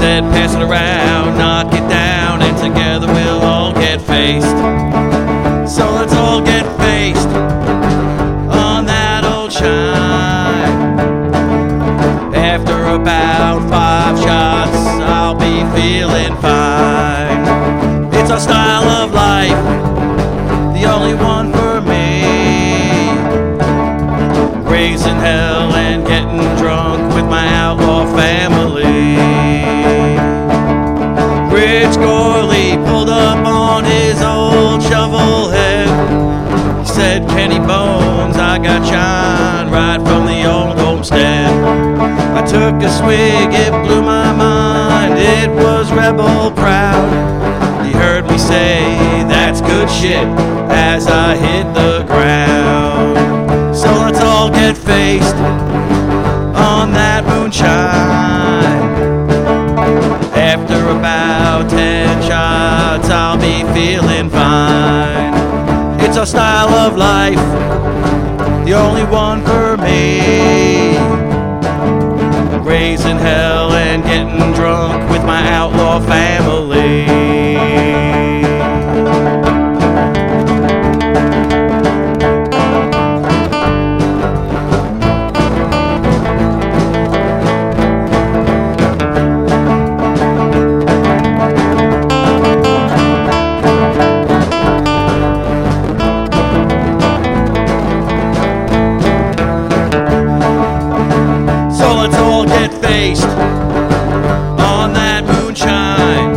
said, pass it around, knock it down, and together we'll all get faced. So let's all get faced on that old shine. After about five shots, I'll be feeling fine. It's our style of life, the only one for me. Raising hell. his old shovel head. He said, Kenny Bones, I got shine right from the old homestead. I took a swig, it blew my mind. It was rebel proud. He heard me say, That's good shit, as I hit the ground. So let's all get faced on that moonshine. After about 10 months I'll be feeling fine. It's our style of life, the only one for me. Raising hell and getting drunk with my outlaw family. All get faced on that moonshine.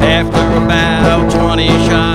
After about 20 shots,